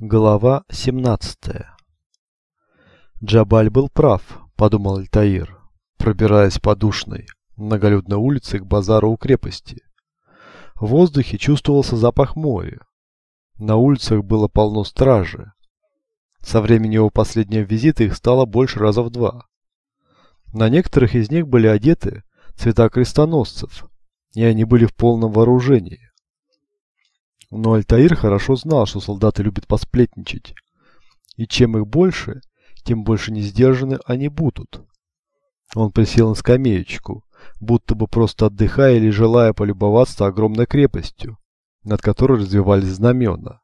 Глава 17 Джабаль был прав, подумал Альтаир, пробираясь по душной, многолюдной улице к базару у крепости. В воздухе чувствовался запах моря. На улицах было полно стражи. Со времени его последнего визита их стало больше раза в два. На некоторых из них были одеты цвета крестоносцев, и они были в полном вооружении. Но Альтаир хорошо знал, что солдаты любят посплетничать. И чем их больше, тем больше не сдержаны они будут. Он присел на скамеечку, будто бы просто отдыхая или желая полюбоваться огромной крепостью, над которой развивались знамена.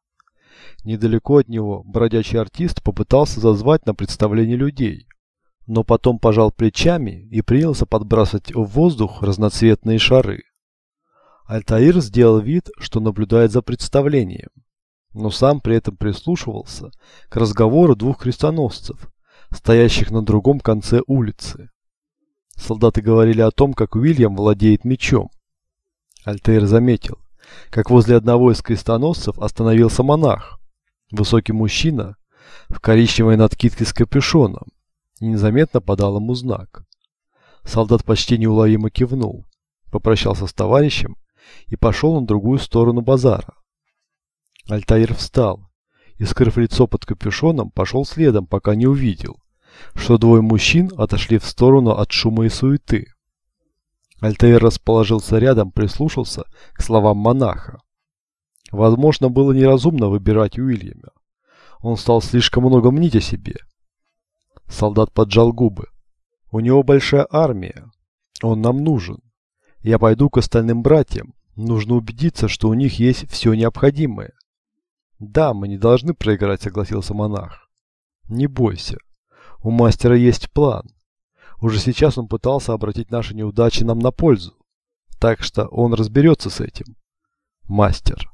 Недалеко от него бродячий артист попытался зазвать на представление людей, но потом пожал плечами и принялся подбрасывать в воздух разноцветные шары. Альтаир сделал вид, что наблюдает за представлением, но сам при этом прислушивался к разговору двух крестоносцев, стоящих на другом конце улицы. Солдаты говорили о том, как Уильям владеет мечом. Альтаир заметил, как возле одного из крестоносцев остановился монах, высокий мужчина в коричневой надкидке с капюшоном, и незаметно подал ему знак. Солдат почти неуловимо кивнул, попрощался с товарищем и пошел на другую сторону базара. Альтаир встал и, скрыв лицо под капюшоном, пошел следом, пока не увидел, что двое мужчин отошли в сторону от шума и суеты. Альтаир расположился рядом, прислушался к словам монаха. Возможно, было неразумно выбирать Уильяма. Он стал слишком много мнить о себе. Солдат поджал губы. У него большая армия. Он нам нужен. Я пойду к остальным братьям, Нужно убедиться, что у них есть все необходимое. Да, мы не должны проиграть, согласился монах. Не бойся. У мастера есть план. Уже сейчас он пытался обратить наши неудачи нам на пользу. Так что он разберется с этим. Мастер.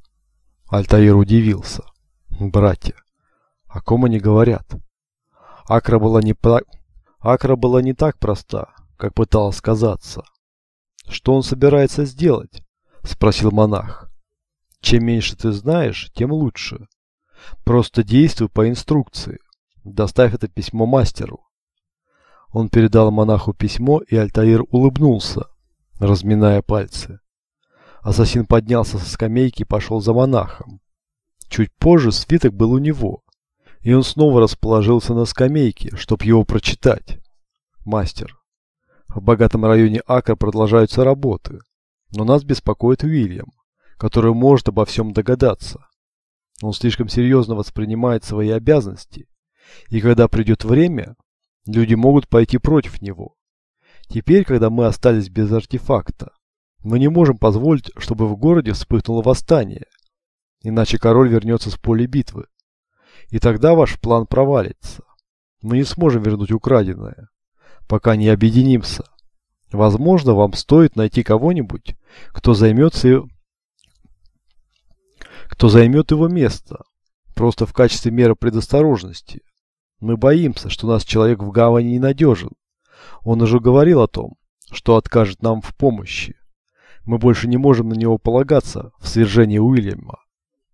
Альтаир удивился. Братья. О ком они говорят? Акра была не. Акра была не так проста, как пыталась казаться. Что он собирается сделать? Спросил монах. Чем меньше ты знаешь, тем лучше. Просто действуй по инструкции. Доставь это письмо мастеру. Он передал монаху письмо, и Альтаир улыбнулся, разминая пальцы. Ассасин поднялся со скамейки и пошел за монахом. Чуть позже свиток был у него, и он снова расположился на скамейке, чтобы его прочитать. Мастер. В богатом районе Акра продолжаются работы. Но нас беспокоит Уильям, который может обо всем догадаться. Он слишком серьезно воспринимает свои обязанности, и когда придет время, люди могут пойти против него. Теперь, когда мы остались без артефакта, мы не можем позволить, чтобы в городе вспыхнуло восстание, иначе король вернется с поля битвы. И тогда ваш план провалится. Мы не сможем вернуть украденное, пока не объединимся. Возможно, вам стоит найти кого-нибудь, кто займется кто займет его место, просто в качестве меры предосторожности. Мы боимся, что наш человек в гавани ненадежен. Он уже говорил о том, что откажет нам в помощи. Мы больше не можем на него полагаться в свержении Уильяма.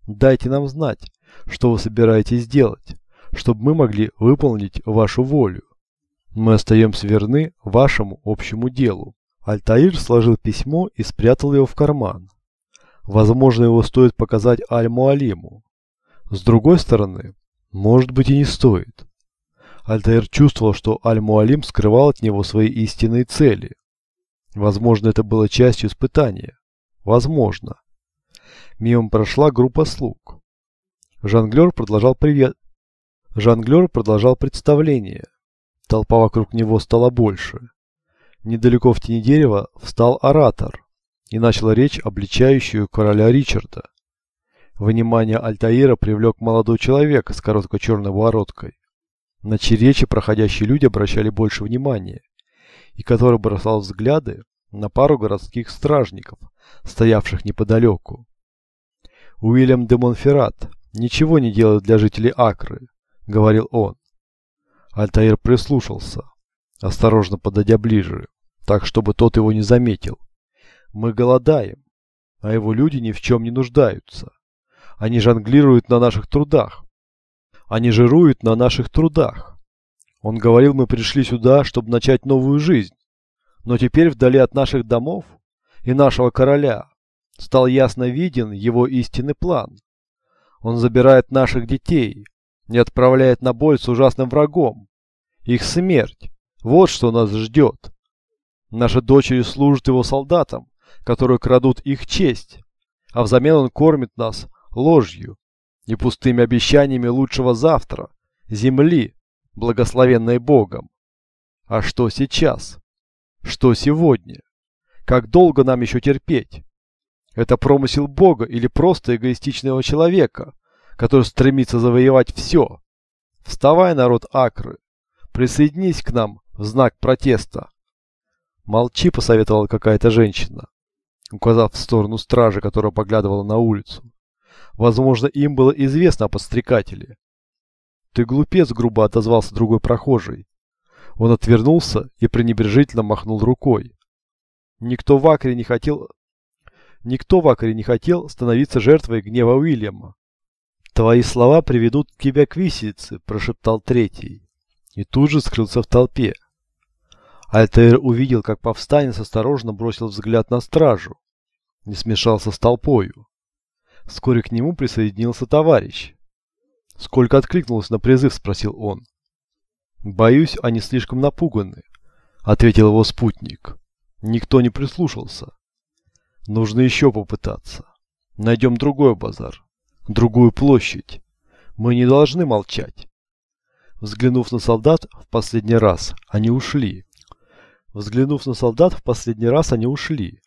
Дайте нам знать, что вы собираетесь делать, чтобы мы могли выполнить вашу волю. Мы остаемся верны вашему общему делу. Альтаир сложил письмо и спрятал его в карман. Возможно, его стоит показать Аль-Муалиму. С другой стороны, может быть и не стоит. Альтаир чувствовал, что Аль-Муалим скрывал от него свои истинные цели. Возможно, это было частью испытания. Возможно. Мимо прошла группа слуг. Жонглер продолжал привет. Жонглер продолжал представление. Толпа вокруг него стала больше. Недалеко в тени дерева встал оратор и начал речь, обличающую короля Ричарда. Внимание Альтаира привлек молодой человек с короткой черной бородкой, на чьи речи проходящие люди обращали больше внимания, и который бросал взгляды на пару городских стражников, стоявших неподалеку. Уильям де Монферрат ничего не делает для жителей Акры, говорил он. Альтаир прислушался, осторожно подойдя ближе, так, чтобы тот его не заметил. Мы голодаем, а его люди ни в чем не нуждаются. Они жонглируют на наших трудах, Они жируют на наших трудах. Он говорил, мы пришли сюда, чтобы начать новую жизнь. Но теперь вдали от наших домов и нашего короля стал ясно виден его истинный план. Он забирает наших детей и отправляет на бой с ужасным врагом. Их смерть. Вот что нас ждет. Наши дочери служат его солдатам, которые крадут их честь, а взамен он кормит нас ложью и пустыми обещаниями лучшего завтра, земли, благословенной Богом. А что сейчас? Что сегодня? Как долго нам еще терпеть? Это промысел Бога или просто эгоистичного человека, который стремится завоевать все? Вставай, народ Акры, присоединись к нам в знак протеста. Молчи, посоветовала какая-то женщина, указав в сторону стражи, которая поглядывала на улицу. Возможно, им было известно о подстрекателе. «Ты глупец», — грубо отозвался другой прохожий. Он отвернулся и пренебрежительно махнул рукой. Никто в Акре не хотел... Никто в Акре не хотел становиться жертвой гнева Уильяма. «Твои слова приведут тебя к виселице», – прошептал третий. И тут же скрылся в толпе. Альтаир увидел, как повстанец осторожно бросил взгляд на стражу. Не смешался с толпою. Вскоре к нему присоединился товарищ. «Сколько откликнулось на призыв?» – спросил он. «Боюсь, они слишком напуганы», – ответил его спутник. Никто не прислушался. Нужно еще попытаться. Найдем другой базар, другую площадь. Мы не должны молчать. Взглянув на солдат в последний раз, они ушли. Взглянув на солдат в последний раз, они ушли.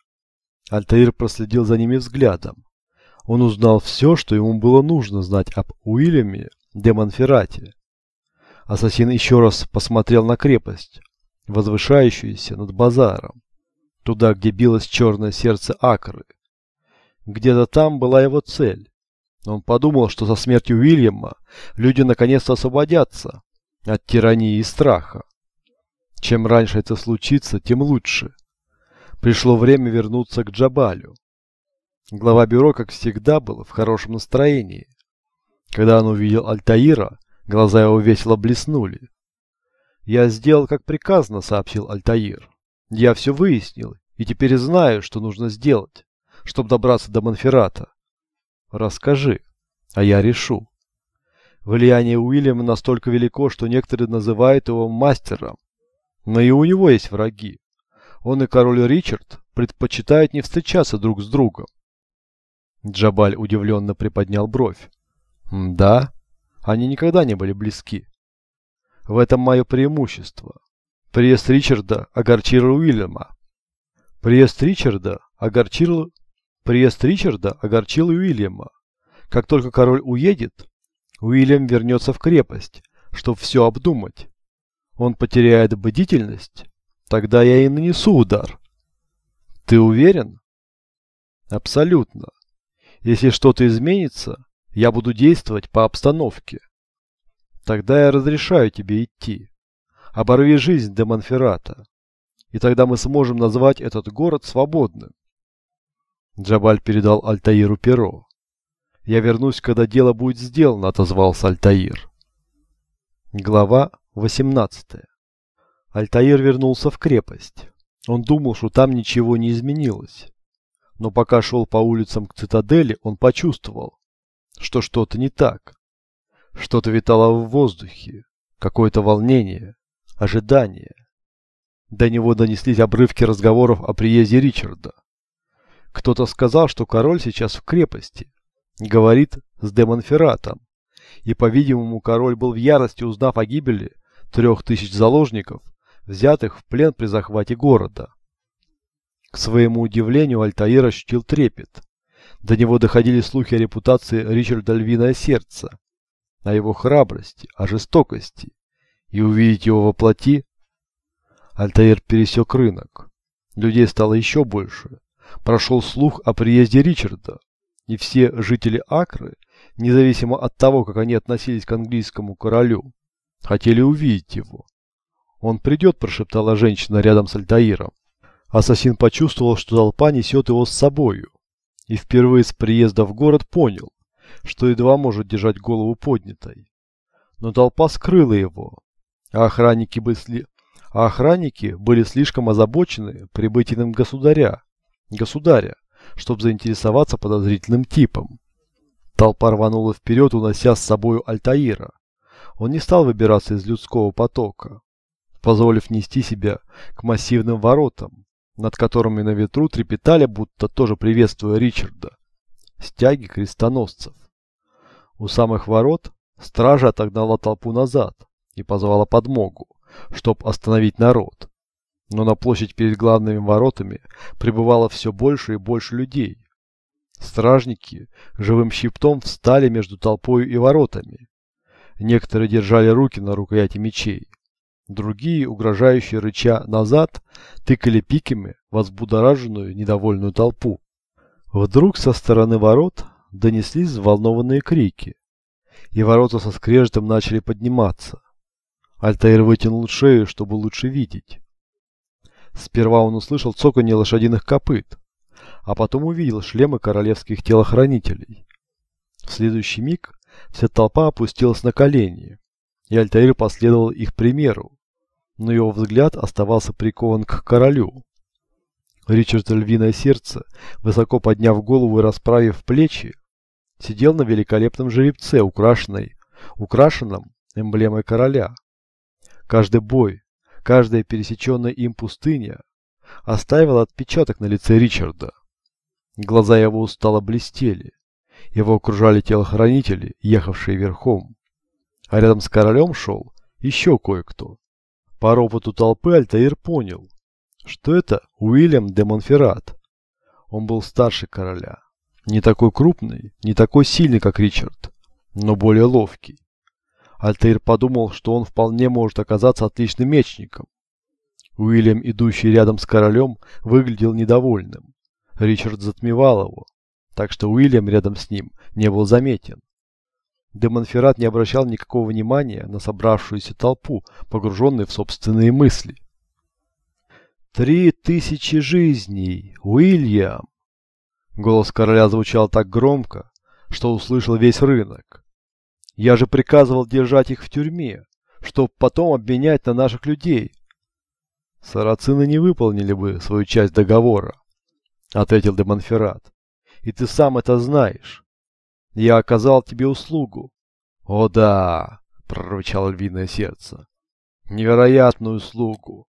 Альтаир проследил за ними взглядом. Он узнал все, что ему было нужно знать об Уильяме де Монферрате. Ассасин еще раз посмотрел на крепость, возвышающуюся над базаром, туда, где билось черное сердце Акры. Где-то там была его цель. Он подумал, что со смертью Уильяма люди наконец-то освободятся от тирании и страха. Чем раньше это случится, тем лучше. Пришло время вернуться к Джабалю. Глава бюро, как всегда, был в хорошем настроении. Когда он увидел Альтаира, глаза его весело блеснули. «Я сделал, как приказано», — сообщил Альтаир. «Я все выяснил, и теперь знаю, что нужно сделать, чтобы добраться до Монферрата. Расскажи, а я решу». Влияние Уильяма настолько велико, что некоторые называют его мастером. Но и у него есть враги. Он и король Ричард предпочитают не встречаться друг с другом. Джабаль удивленно приподнял бровь. «Да, они никогда не были близки. В этом мое преимущество. Приезд Ричарда огорчил Уильяма. Приезд Ричарда огорчил... Приезд Ричарда огорчил Уильяма. Как только король уедет, Уильям вернется в крепость, чтобы все обдумать. Он потеряет бдительность, тогда я и нанесу удар. Ты уверен? Абсолютно. Если что-то изменится, я буду действовать по обстановке. Тогда я разрешаю тебе идти. Оборви жизнь де Монферрата. И тогда мы сможем назвать этот город свободным. Джабаль передал Альтаиру перо. «Я вернусь, когда дело будет сделано», — отозвался Альтаир. Глава 18 Альтаир вернулся в крепость. Он думал, что там ничего не изменилось но пока шел по улицам к цитадели, он почувствовал, что что-то не так. Что-то витало в воздухе, какое-то волнение, ожидание. До него донеслись обрывки разговоров о приезде Ричарда. Кто-то сказал, что король сейчас в крепости, говорит с Демонфератом, и, по-видимому, король был в ярости, узнав о гибели трех тысяч заложников, взятых в плен при захвате города. К своему удивлению, Альтаир ощутил трепет. До него доходили слухи о репутации Ричарда Львиное Сердце, о его храбрости, о жестокости. И увидеть его во плоти... Альтаир пересек рынок. Людей стало еще больше. Прошел слух о приезде Ричарда, и все жители Акры, независимо от того, как они относились к английскому королю, хотели увидеть его. «Он придет», – прошептала женщина рядом с Альтаиром. Ассасин почувствовал, что толпа несет его с собою, и впервые с приезда в город понял, что едва может держать голову поднятой. но толпа скрыла его, а охранники, были, а охранники были слишком озабочены прибытием государя, государя, чтобы заинтересоваться подозрительным типом. Толпа рванула вперед, унося с собою Альтаира. Он не стал выбираться из людского потока, позволив нести себя к массивным воротам, над которыми на ветру трепетали, будто тоже приветствуя Ричарда, стяги крестоносцев. У самых ворот стража отогнала толпу назад и позвала подмогу, чтобы остановить народ. Но на площадь перед главными воротами прибывало все больше и больше людей. Стражники живым щиптом встали между толпой и воротами. Некоторые держали руки на рукояти мечей. Другие, угрожающие рыча назад, тыкали пиками в взбудораженную недовольную толпу. Вдруг со стороны ворот донеслись взволнованные крики, и ворота со скрежетом начали подниматься. Альтаир вытянул шею, чтобы лучше видеть. Сперва он услышал цоканье лошадиных копыт, а потом увидел шлемы королевских телохранителей. В следующий миг вся толпа опустилась на колени, и Альтаир последовал их примеру, но его взгляд оставался прикован к королю. Ричард Львиное Сердце, высоко подняв голову и расправив плечи, сидел на великолепном жеребце, украшенной, украшенном эмблемой короля. Каждый бой, каждая пересеченная им пустыня оставила отпечаток на лице Ричарда. Глаза его устало блестели. Его окружали телохранители, ехавшие верхом. А рядом с королем шел еще кое-кто. По ропоту толпы Альтаир понял, что это Уильям де Монферрат. Он был старше короля. Не такой крупный, не такой сильный, как Ричард, но более ловкий. Альтаир подумал, что он вполне может оказаться отличным мечником. Уильям, идущий рядом с королем, выглядел недовольным. Ричард затмевал его, так что Уильям рядом с ним не был заметен. Демонферат не обращал никакого внимания на собравшуюся толпу, погруженную в собственные мысли. «Три тысячи жизней, Уильям!» Голос короля звучал так громко, что услышал весь рынок. Я же приказывал держать их в тюрьме, чтобы потом обменять на наших людей. Сарацины не выполнили бы свою часть договора, ответил Демонферат. И ты сам это знаешь. Я оказал тебе услугу. О да, прорычало львиное сердце. Невероятную услугу.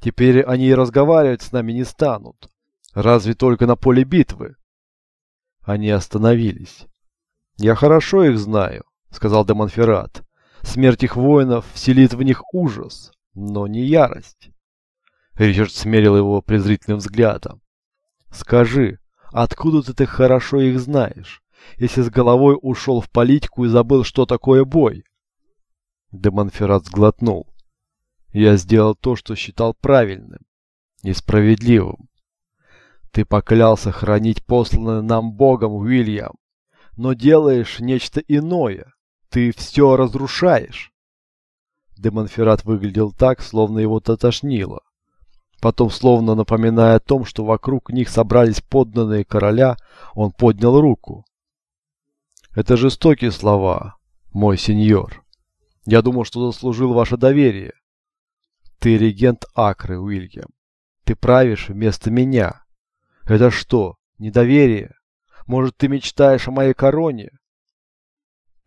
Теперь они и разговаривать с нами не станут. Разве только на поле битвы. Они остановились. Я хорошо их знаю. — сказал Демонферат. «Смерть их воинов вселит в них ужас, но не ярость». Ричард смерил его презрительным взглядом. «Скажи, откуда ты так хорошо их знаешь, если с головой ушел в политику и забыл, что такое бой?» Демонферат сглотнул. «Я сделал то, что считал правильным и справедливым. Ты поклялся хранить посланное нам Богом, Уильям, но делаешь нечто иное. Ты все разрушаешь. Демонферат выглядел так, словно его тошнило. Потом, словно напоминая о том, что вокруг них собрались подданные короля, он поднял руку. «Это жестокие слова, мой сеньор. Я думал, что заслужил ваше доверие. Ты регент Акры, Уильям. Ты правишь вместо меня. Это что, недоверие? Может, ты мечтаешь о моей короне?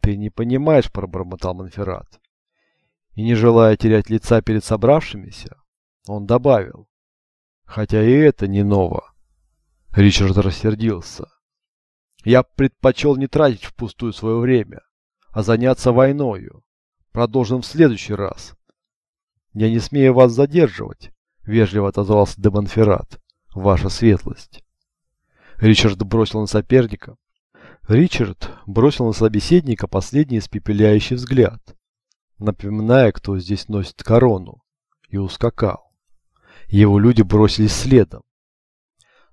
«Ты не понимаешь», — пробормотал Монферрат. И не желая терять лица перед собравшимися, он добавил. «Хотя и это не ново». Ричард рассердился. «Я предпочел не тратить впустую свое время, а заняться войною. Продолжим в следующий раз». «Я не смею вас задерживать», — вежливо отозвался де. «Ваша светлость». Ричард бросил на соперника Ричард бросил на собеседника последний испепеляющий взгляд, напоминая, кто здесь носит корону, и ускакал. Его люди бросились следом.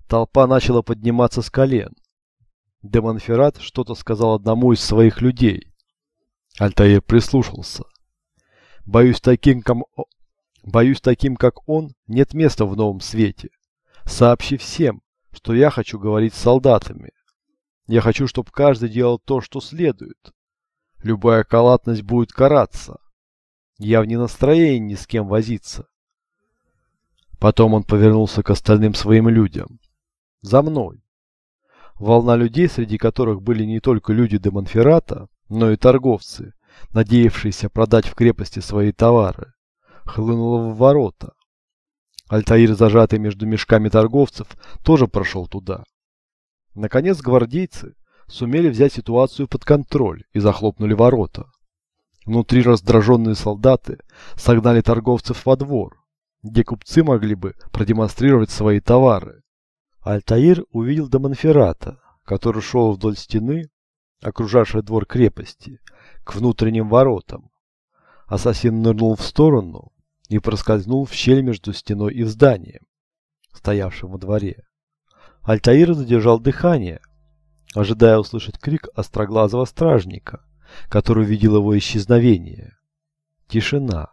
Толпа начала подниматься с колен. Демонферат что-то сказал одному из своих людей. Альтаир прислушался. Боюсь, таким, ком... Боюсь, таким, как он, нет места в новом свете. Сообщи всем, что я хочу говорить с солдатами. Я хочу, чтобы каждый делал то, что следует. Любая халатность будет караться. Я в ненастроении ни с кем возиться. Потом он повернулся к остальным своим людям. За мной. Волна людей, среди которых были не только люди Демонферата, но и торговцы, надеявшиеся продать в крепости свои товары, хлынула в ворота. Альтаир, зажатый между мешками торговцев, тоже прошел туда. Наконец гвардейцы сумели взять ситуацию под контроль и захлопнули ворота. Внутри раздраженные солдаты согнали торговцев во двор, где купцы могли бы продемонстрировать свои товары. Альтаир увидел Демонферата, который шел вдоль стены, окружавшей двор крепости, к внутренним воротам. Ассасин нырнул в сторону и проскользнул в щель между стеной и зданием, стоявшим во дворе. Альтаир задержал дыхание, ожидая услышать крик остроглазого стражника, который увидел его исчезновение. Тишина.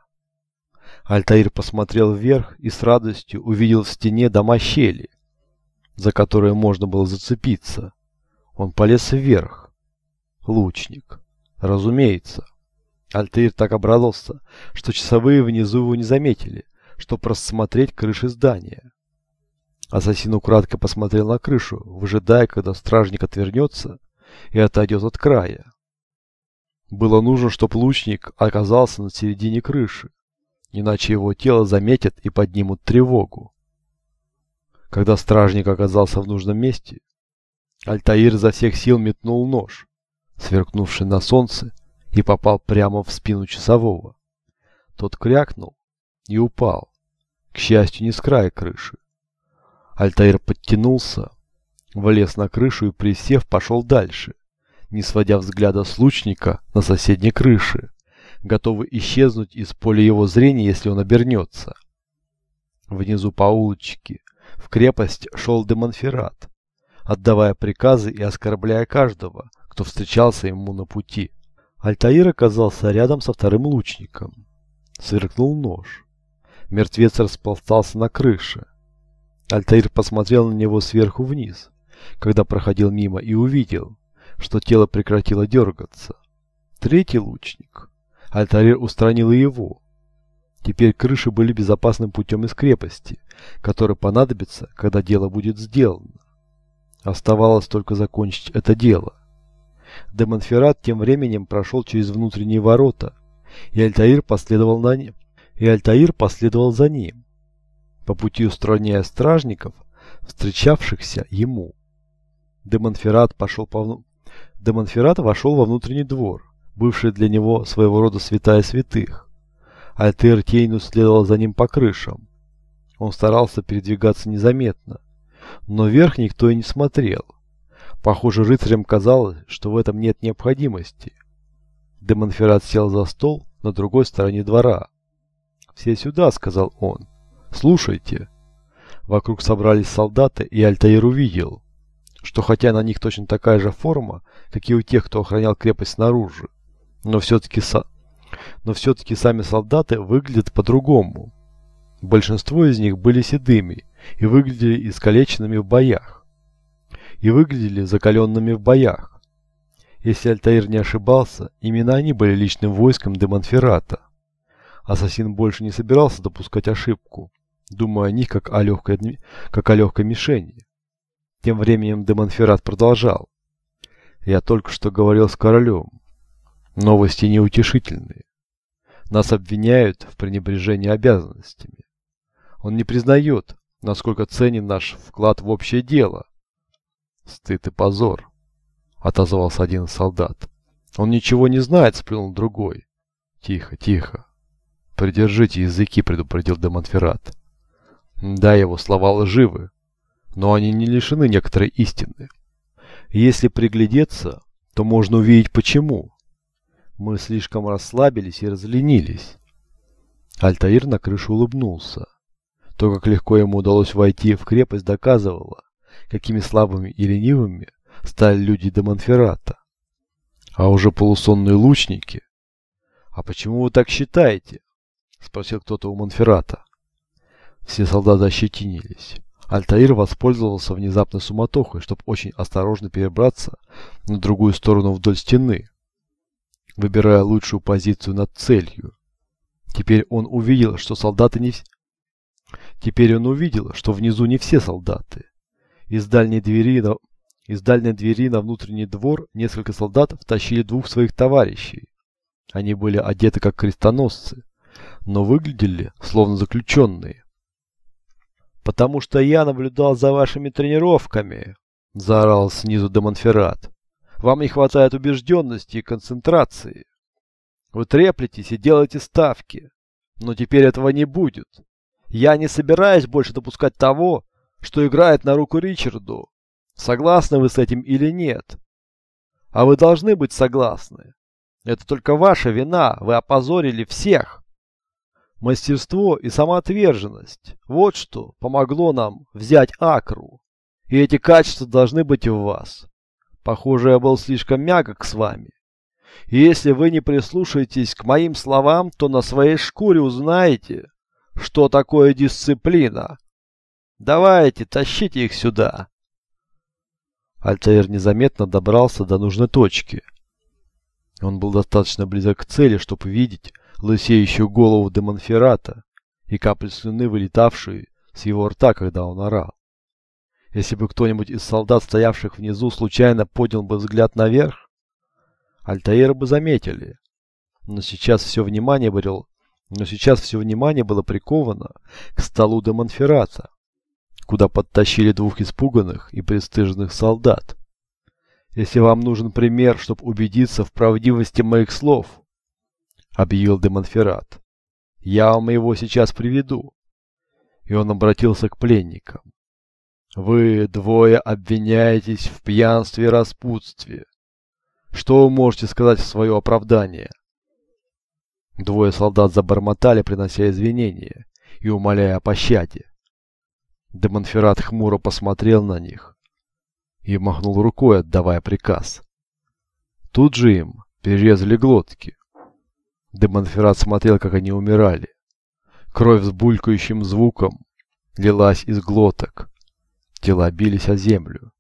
Альтаир посмотрел вверх и с радостью увидел в стене дома щели, за которые можно было зацепиться. Он полез вверх. Лучник. Разумеется. Альтаир так обрадовался, что часовые внизу его не заметили, чтобы рассмотреть крыши здания. Ассасин украдко посмотрел на крышу, выжидая, когда стражник отвернется и отойдет от края. Было нужно, чтобы лучник оказался на середине крыши, иначе его тело заметят и поднимут тревогу. Когда стражник оказался в нужном месте, Альтаир за всех сил метнул нож, сверкнувший на солнце, и попал прямо в спину часового. Тот крякнул и упал, к счастью, не с края крыши. Альтаир подтянулся, влез на крышу и, присев, пошел дальше, не сводя взгляда с лучника на соседней крыше, готовый исчезнуть из поля его зрения, если он обернется. Внизу по улочке в крепость шел Демонферат, отдавая приказы и оскорбляя каждого, кто встречался ему на пути. Альтаир оказался рядом со вторым лучником. Сверкнул нож. Мертвец расползался на крыше. Альтаир посмотрел на него сверху вниз, когда проходил мимо и увидел, что тело прекратило дергаться. Третий лучник. Альтаир устранил его. Теперь крыши были безопасным путем из крепости, который понадобится, когда дело будет сделано. Оставалось только закончить это дело. Демонферат тем временем прошел через внутренние ворота, и Альтаир последовал на ним. И Альтаир последовал за ним по пути устраняя стражников, встречавшихся ему. Демонферат пошел по Демонферат вошел во внутренний двор, бывший для него своего рода святая святых. Альтер Тейну следовал за ним по крышам. Он старался передвигаться незаметно, но вверх никто и не смотрел. Похоже, рыцарям казалось, что в этом нет необходимости. Демонферат сел за стол на другой стороне двора. «Все сюда», — сказал он. Слушайте. Вокруг собрались солдаты, и Альтаир увидел, что хотя на них точно такая же форма, как и у тех, кто охранял крепость снаружи, но все-таки со... но все-таки сами солдаты выглядят по-другому. Большинство из них были седыми и выглядели искалеченными в боях. И выглядели закаленными в боях. Если Альтаир не ошибался, именно они были личным войском Демонферата. Ассасин больше не собирался допускать ошибку думая о них как о легкой, как о легкой мишени. Тем временем Демонферат продолжал. Я только что говорил с королем. Новости неутешительные. Нас обвиняют в пренебрежении обязанностями. Он не признает, насколько ценен наш вклад в общее дело. Стыд и позор, отозвался один солдат. Он ничего не знает, сплюнул другой. Тихо, тихо. Придержите языки, предупредил Демонферат. Да, его слова лживы, но они не лишены некоторой истины. Если приглядеться, то можно увидеть почему. Мы слишком расслабились и разленились. Альтаир на крышу улыбнулся. То, как легко ему удалось войти в крепость, доказывало, какими слабыми и ленивыми стали люди Демонферата. А уже полусонные лучники. «А почему вы так считаете?» – спросил кто-то у Монферрата. Все солдаты ощетинились. Альтаир воспользовался внезапной суматохой, чтобы очень осторожно перебраться на другую сторону вдоль стены. выбирая лучшую позицию над целью. Теперь он увидел, что солдаты не... Теперь он увидел, что внизу не все солдаты. Из дальней двери на... Из дальней двери на внутренний двор несколько солдат втащили двух своих товарищей. Они были одеты как крестоносцы, но выглядели словно заключенные. «Потому что я наблюдал за вашими тренировками», – заорал снизу Демонферат. «Вам не хватает убежденности и концентрации. Вы треплетесь и делаете ставки, но теперь этого не будет. Я не собираюсь больше допускать того, что играет на руку Ричарду. Согласны вы с этим или нет? А вы должны быть согласны. Это только ваша вина, вы опозорили всех. Мастерство и самоотверженность – вот что помогло нам взять Акру. И эти качества должны быть в вас. Похоже, я был слишком мягок с вами. И если вы не прислушаетесь к моим словам, то на своей шкуре узнаете, что такое дисциплина. Давайте, тащите их сюда. Альтаир незаметно добрался до нужной точки. Он был достаточно близок к цели, чтобы видеть, лысеющую голову Демонферата и капли слюны, вылетавшие с его рта, когда он орал. Если бы кто-нибудь из солдат, стоявших внизу, случайно поднял бы взгляд наверх, Альтаира бы заметили. Но сейчас все внимание было, но сейчас все внимание было приковано к столу Демонферата, куда подтащили двух испуганных и пристыженных солдат. Если вам нужен пример, чтобы убедиться в правдивости моих слов, объявил Демонферат. «Я вам его сейчас приведу». И он обратился к пленникам. «Вы двое обвиняетесь в пьянстве и распутстве. Что вы можете сказать в свое оправдание?» Двое солдат забормотали, принося извинения и умоляя о пощаде. Демонферат хмуро посмотрел на них и махнул рукой, отдавая приказ. Тут же им перерезали глотки. Демонферат смотрел, как они умирали. Кровь с булькающим звуком лилась из глоток. Тела бились о землю.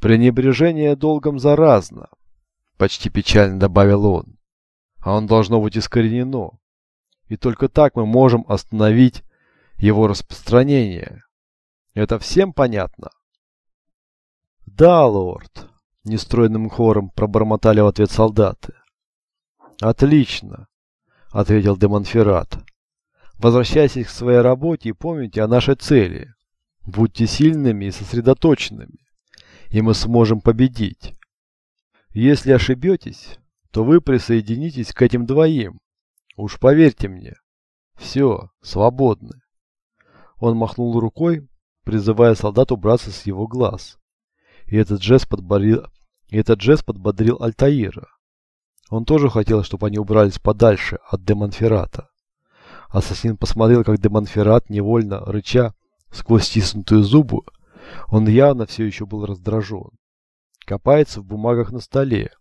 Пренебрежение долгом заразно, почти печально добавил он. А он должно быть искоренено. И только так мы можем остановить его распространение. Это всем понятно? Да, лорд, нестройным хором пробормотали в ответ солдаты. «Отлично», — ответил Демонферат. «Возвращайтесь к своей работе и помните о нашей цели. Будьте сильными и сосредоточенными, и мы сможем победить. Если ошибетесь, то вы присоединитесь к этим двоим. Уж поверьте мне. Все, свободны». Он махнул рукой, призывая солдат убраться с его глаз. И этот жест подбодрил, и этот жест подбодрил Альтаира. Он тоже хотел, чтобы они убрались подальше от Демонферата. Ассасин посмотрел, как Демонферат, невольно рыча, сквозь стиснутые зубы, он явно все еще был раздражен. Копается в бумагах на столе,